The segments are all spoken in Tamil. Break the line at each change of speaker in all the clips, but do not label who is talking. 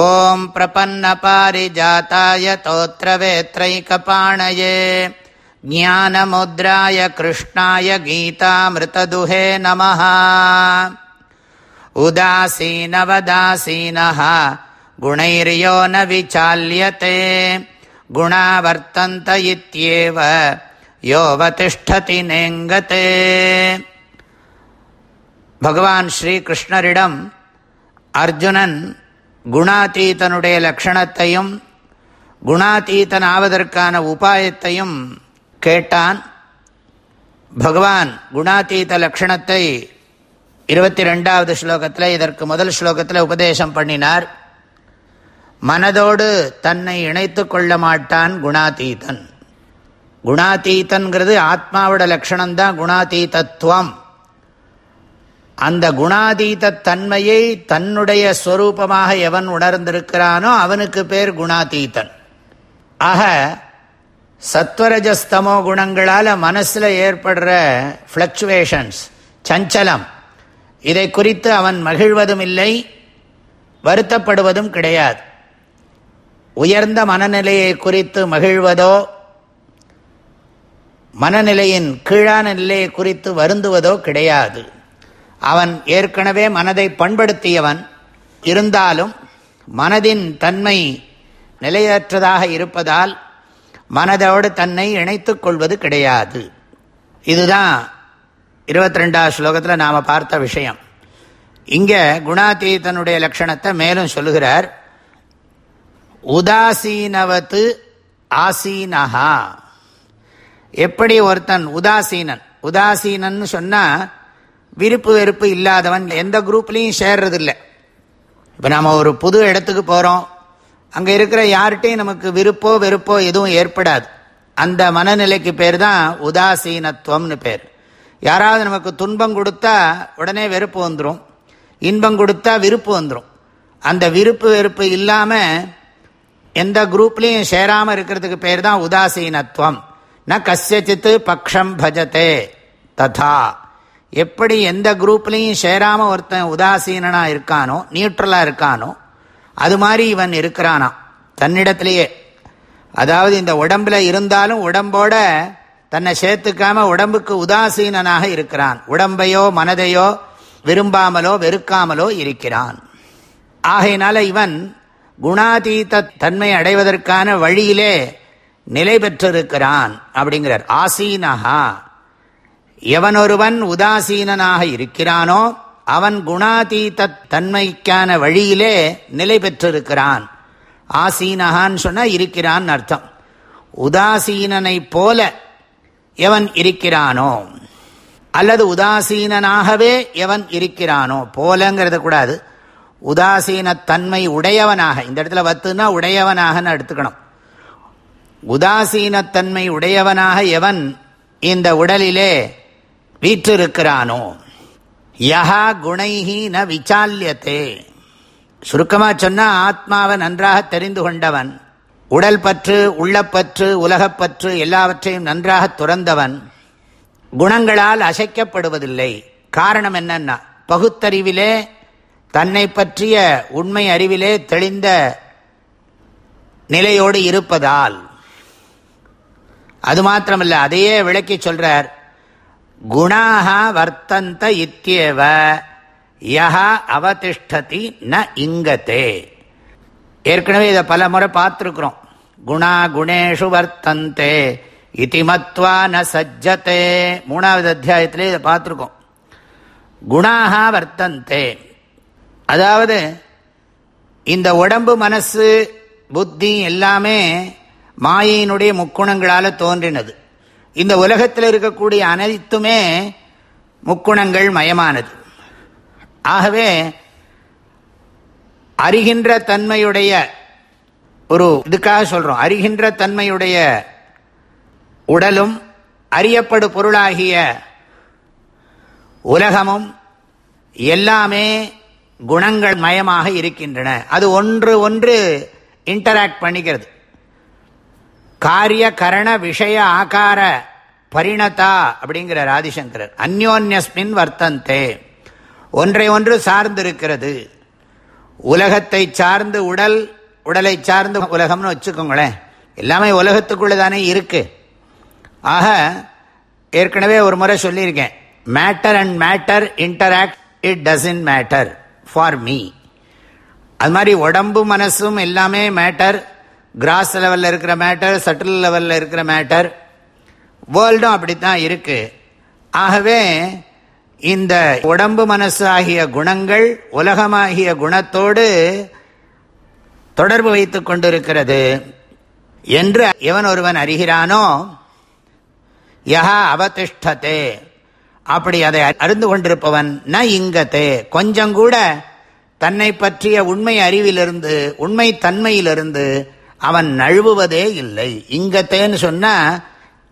ॐ प्रपन्नपारिजाताय तोत्रवेत्रैकपाणये ज्ञानमुद्राय कृष्णाय गीतामृतदुहे नमः उदासीनवदासीनः गुणैर्यो न विचाल्यते गुणावर्तन्त इत्येव योऽवतिष्ठति नेङ्गते भगवान् श्रीकृष्णरिडम् अर्जुनन् குணாதீதனுடைய லட்சணத்தையும் குணாதீதன் ஆவதற்கான உபாயத்தையும் கேட்டான். பகவான் குணாதீத லட்சணத்தை இருபத்தி ரெண்டாவது ஸ்லோகத்தில் இதற்கு முதல் ஸ்லோகத்தில் உபதேசம் பண்ணினார். மனதோடு தன்னை இணைத்து கொள்ள மாட்டான் குணாதீதன். குணாதீதன்கிறது ஆத்மாவோட லட்சணம்தான் குணாதீதத்துவம். அந்த குணாதீத தன்மையை தன்னுடைய ஸ்வரூபமாக எவன் உணர்ந்திருக்கிறானோ அவனுக்கு பேர் குணாதீதன். ஆக சத்வரஜஸ்தமோ குணங்களால் மனசில் ஏற்படுற ஃப்ளக்சுவேஷன்ஸ் சஞ்சலம் இதை குறித்து அவன் மகிழ்வதும் இல்லை வருத்தப்படுவதும் கிடையாது. உயர்ந்த மனநிலையை குறித்து மகிழ்வதோ மனநிலையின் கீழான நிலையை குறித்து வருந்துவதோ கிடையாது. அவன் ஏற்கனவே மனதை பண்படுத்தியவன். இருந்தாலும் மனதின் தன்மை நிலையற்றதாக இருப்பதால் மனதோடு தன்னை இணைத்து கொள்வது கிடையாது. இதுதான் இருபத்தி ரெண்டாவது ஸ்லோகத்தில் நாம் பார்த்த விஷயம். இங்கே குணாதீதனுடைய லட்சணத்தை மேலும் சொல்லுகிறார். உதாசீனவத்து ஆசீனஹா. எப்படி ஒருத்தன் உதாசீனன் உதாசீனன் சொன்னால் விருப்பு வெறுப்பு இல்லாதவன் எந்த குரூப்லேயும் சேர்றதில்லை. இப்போ நாம் ஒரு புது இடத்துக்கு போகிறோம் அங்கே இருக்கிற யார்கிட்டையும் நமக்கு விருப்போ வெறுப்போ எதுவும் ஏற்படாது. அந்த மனநிலைக்கு பேர் தான் உதாசீனத்துவம்னு பேர். யாராவது நமக்கு துன்பம் கொடுத்தா உடனே வெறுப்பு வந்துடும் இன்பம் கொடுத்தா விருப்பு வந்துடும் அந்த விருப்பு வெறுப்பு இல்லாமல் எந்த குரூப்லேயும் சேராமல் இருக்கிறதுக்கு பேர் தான் உதாசீனத்துவம். ந கசியச்சித்து பக்ஷம் பஜத்தே ததா. எப்படி எந்த குரூப்லேயும் சேராமல் ஒருத்தன் உதாசீனனாக இருக்கானோ நியூட்ரலாக இருக்கானோ அது மாதிரி இவன் இருக்கிறானா? தன்னிடத்திலேயே. அதாவது இந்த உடம்பில் இருந்தாலும் உடம்போட தன்னை சேர்த்துக்காம உடம்புக்கு உதாசீனனாக இருக்கிறான். உடம்பையோ மனதையோ விரும்பாமலோ வெறுக்காமலோ இருக்கிறான். ஆகையினால இவன் குணாதீத தன்மை அடைவதற்கான வழியிலே நிலை பெற்றிருக்கிறான் அப்படிங்கிறார். ஆசீனஹா. எவனொருவன் உதாசீனனாக இருக்கிறானோ அவன் குணாதீத தன்மைக்கான வழியிலே நிலை பெற்றிருக்கிறான். ஆசீனகான்னு சொன்னால் இருக்கிறான் அர்த்தம். உதாசீனனை போல எவன் இருக்கிறானோ அல்லது உதாசீனனாகவே எவன் இருக்கிறானோ போலங்கிறத கூடாது. உதாசீனத்தன்மை உடையவனாக இந்த இடத்துல வத்துனா உடையவனாக எடுத்துக்கணும். உதாசீனத்தன்மை உடையவனாக எவன் இந்த உடலிலே வீற்றிருக்கிறானோ? யஹா குணைஹி ந விசால்யத்தே சுருக்கமாக சொன்னால் ஆத்மாவை நன்றாக தெரிந்து கொண்டவன் உடல் பற்று உள்ளப்பற்று உலகப்பற்று எல்லாவற்றையும் நன்றாக துறந்தவன் குணங்களால் அசைக்கப்படுவதில்லை. காரணம் என்னன்னா பகுத்தறிவிலே தன்னை பற்றிய உண்மை அறிவிலே தெளிந்த நிலையோடு இருப்பதால். அது மாத்திரமல்ல அதையே விளக்கி சொல்றார் குணாக வர்த்தந்த இத்தியவ யா அவதிஷ்டதி ந இங்கத்தே ஏற்கனவே இதை பல முறை பார்த்துருக்குறோம். குணா குணேஷு வர்த்தந்தே இதிமத்வா ந சஜ்ஜத்தே மூணாவது அத்தியாயத்திலே இதை பார்த்துருக்கோம். குணாக வர்த்தந்தே. அதாவது இந்த உடம்பு மனசு புத்தி எல்லாமே மாயினுடைய முக்குணங்களால் தோன்றினது. இந்த உலகத்தில் இருக்கக்கூடிய அனைத்துமே முக்குணங்கள் மயமானது. ஆகவே அறிகின்ற தன்மையுடைய ஒரு இதுக்காக சொல்கிறோம் அறிகின்ற தன்மையுடைய உடலும் அறியப்படு பொருளாகிய உலகமும் எல்லாமே குணங்கள் மயமாக இருக்கின்றன. அது ஒன்று ஒன்று இன்டராக்ட் பண்ணிக்கிறது. காரிய கரண விஷய ஆகார பரிணதா அப்படிங்கிறார் ஆதிசங்கரர். அந்யோன்யஸ்மின் வர்த்தந்தே. ஒன்றை ஒன்று சார்ந்திருக்கிறது. உலகத்தை சார்ந்து உடல் உடலை சார்ந்து உலகம்னு வச்சுக்கோங்களேன். எல்லாமே உலகத்துக்குள்ளே தானே இருக்கு. ஆக ஏற்கனவே ஒரு முறை சொல்லியிருக்கேன். Matter and matter interact it doesn't matter for me அது மாதிரி உடம்பு மனசும் எல்லாமே மேட்டர் கிராஸ் லெவலில் இருக்கிற மேட்டர் சட்டில் லெவலில் இருக்கிற மேட்டர் வேர்ல்டும் அப்படித்தான் இருக்கு. ஆகவே இந்த உடம்பு மனசு ஆகிய குணங்கள் உலகமாகிய குணத்தோடு தொடர்பு வைத்து கொண்டிருக்கிறது என்று எவன் ஒருவன் அறிகிறானோ யஹா அவதிஷ்டத்தே அப்படி அதை அறிந்து கொண்டிருப்பவன் ந இங்கத்தே கொஞ்சம் கூட தன்னை பற்றிய உண்மை அறிவிலிருந்து உண்மை தன்மையிலிருந்து அவன் நழுவுவதே இல்லை. இங்கத்தேன்னு சொன்னால்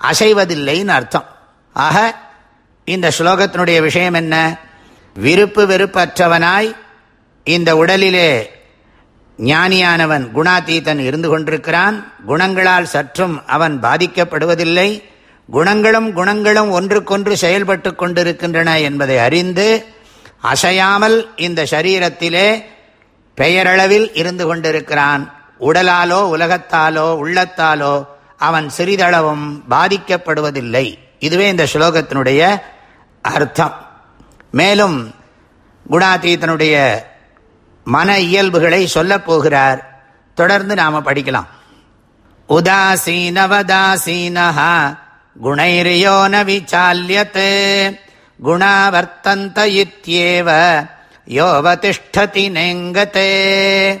அசைவதில்லைன்னு அர்த்தம். ஆக இந்த ஸ்லோகத்தினுடைய விஷயம் என்ன? விருப்பு வெறுப்பற்றவனாய் இந்த உடலிலே ஞானியானவன் குணாதீதன் இருந்து கொண்டிருக்கிறான். குணங்களால் சற்றும் அவன் பாதிக்கப்படுவதில்லை. குணங்களும் குணங்களும் ஒன்றுக்கொன்று செயல்பட்டு கொண்டிருக்கின்றன என்பதை அறிந்து அசையாமல் இந்த சரீரத்திலே பெயரளவில் இருந்து கொண்டிருக்கிறான். உடலாலோ உலகத்தாலோ உள்ளத்தாலோ அவன் சிறிதளவும் பாதிக்கப்படுவதில்லை. இதுவே இந்த ஸ்லோகத்தினுடைய அர்த்தம். மேலும் குணாதீத்தனுடைய மன இயல்புகளை சொல்லப் போகிறார். தொடர்ந்து நாம படிக்கலாம். உதாசீனவதாசீனஹா குணைரியோ ந விசால்யத் குணாவர்த்தந்த இத்தியேவ யோவதிஷ்டதி நெங்கத்தே